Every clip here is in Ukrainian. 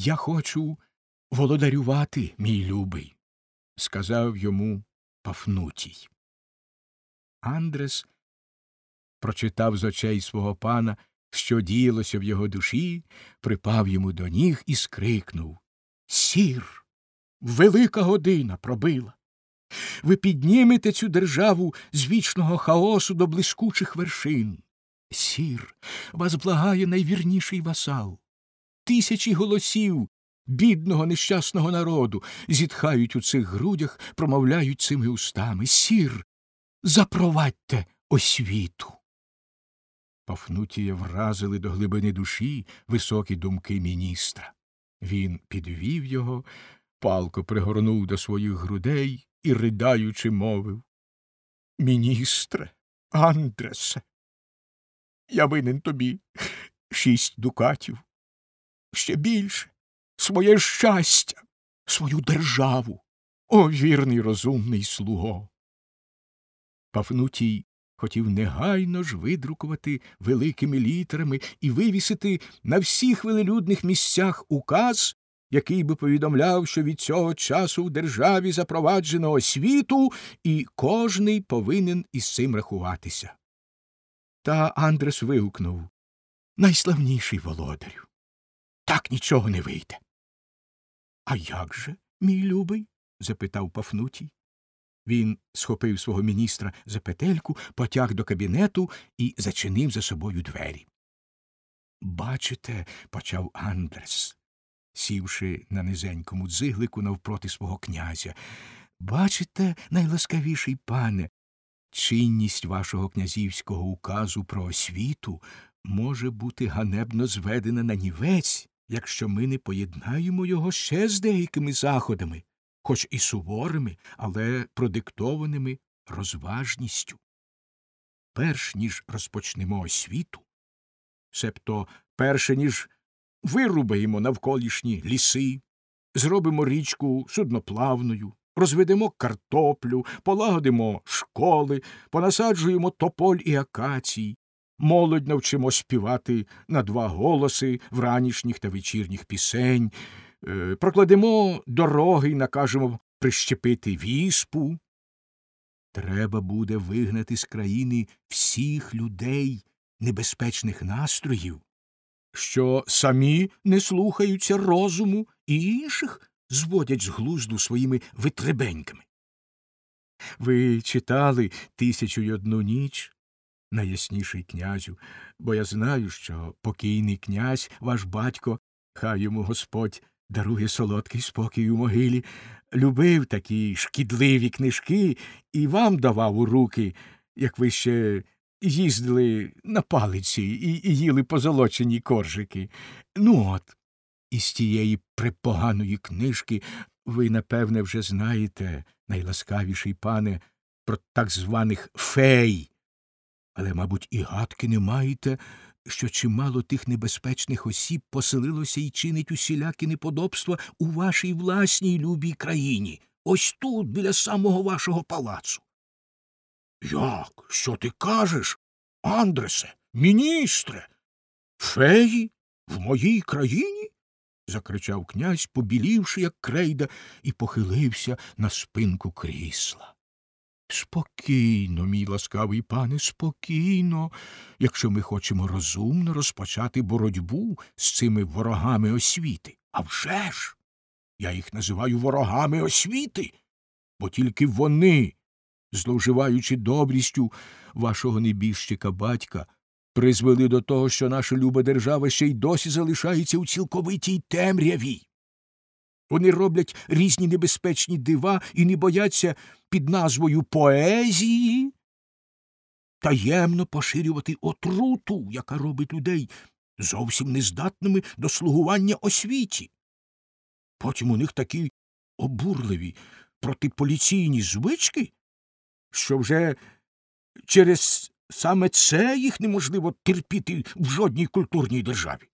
Я хочу володарювати, мій любий, сказав йому Пафнутій. Андрес прочитав з очей свого пана, що діялося в його душі, припав йому до ніг і скрикнув Сір, велика година пробила. Ви піднімете цю державу з вічного хаосу до блискучих вершин. Сір, вас благає найвірніший васал. Тисячі голосів бідного нещасного народу зітхають у цих грудях, промовляють цими устами. Сір, запровадьте освіту. Пафнутія вразили до глибини душі високі думки міністра. Він підвів його, палко пригорнув до своїх грудей і, ридаючи, мовив Міністре, Андресе, я винен тобі шість дукатів, ще більше своє щастя, свою державу, о вірний розумний слуго. Пафнутій хотів негайно ж видрукувати великими літерами і вивісити на всіх велелюдних місцях указ, який би повідомляв, що від цього часу в державі запроваджено освіту, і кожний повинен із цим рахуватися. Та Андрес вигукнув Найславніший володарю. Так нічого не вийде. А як же, мій любий? запитав Пафнутій. Він схопив свого міністра за петельку, потяг до кабінету і зачинив за собою двері. Бачите, почав Андрес, сівши на низенькому дзиглику навпроти свого князя. Бачите, найласкавіший пане, чинність вашого князівського указу про освіту може бути ганебно зведена на нівець, якщо ми не поєднаємо його ще з деякими заходами, хоч і суворими, але продиктованими розважністю. Перш ніж розпочнемо освіту, себто перше ніж вирубаємо навколишні ліси, зробимо річку судноплавною, розведемо картоплю, полагодимо школи, понасаджуємо тополь і акацій, молодь навчимо співати на два голоси вранішніх та вечірніх пісень, е, прокладемо дороги і накажемо прищепити віспу. Треба буде вигнати з країни всіх людей небезпечних настроїв, що самі не слухаються розуму і інших зводять з глузду своїми витребеньками. Ви читали тисячу й одну ніч, найясніший князю, бо я знаю, що покійний князь, ваш батько, хай йому Господь дарує солодкий спокій у могилі, любив такі шкідливі книжки і вам давав у руки, як ви ще їздили на палиці і, їли позолочені коржики. Ну от, із тієї припоганої книжки ви, напевне, вже знаєте, найласкавіший пане, про так званих фей. Але, мабуть, і гадки не маєте, що чимало тих небезпечних осіб поселилося і чинить усілякі неподобства у вашій власній любій країні, ось тут, біля самого вашого палацу. Як? Що ти кажеш, Андресе, міністре? Феї в моїй країні? закричав князь, побілівши, як крейда, і похилився на спинку крісла. Спокійно, мій ласкавий пане, спокійно, якщо ми хочемо розумно розпочати боротьбу з цими ворогами освіти. А вже ж! Я їх називаю ворогами освіти, бо тільки вони, зловживаючи добрістю вашого небіжчика батька, призвели до того, що наша люба держава ще й досі залишається у цілковитій темряві. Вони роблять різні небезпечні дива і не бояться під назвою поезії таємно поширювати отруту, яка робить людей зовсім нездатними до слугування освіті. Потім у них такі обурливі протиполіційні звички, що вже через саме це їх неможливо терпіти в жодній культурній державі.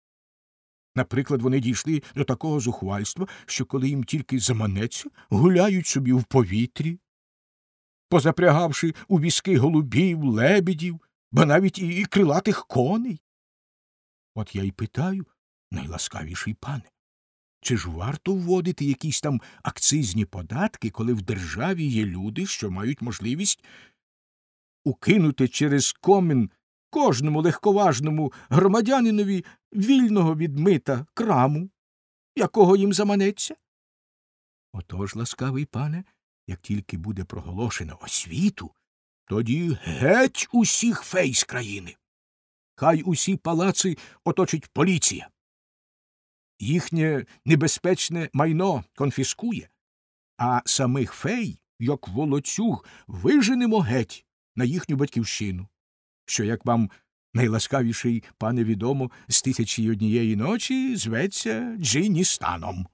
Наприклад, вони дійшли до такого зухвальства, що коли їм тільки заманеться, гуляють собі в повітрі, позапрягавши у візки голубів, лебедів, ба навіть і крилатих коней. От я й питаю, найласкавіший пане, Чи ж варто вводити якісь там акцизні податки, коли в державі є люди, що мають можливість укинути через комін кожному легковажному громадянинові вільного від мита краму, якого їм заманеться? Отож, ласкавий пане, як тільки буде проголошено освіту, тоді геть усіх фей з країни. Хай усі палаци оточить поліція. Їхнє небезпечне майно конфіскує, а самих фей, як волоцюг, виженемо геть на їхню батьківщину, що, як вам найласкавіший пане відомо, з тисячі однієї ночі зветься Джиністаном.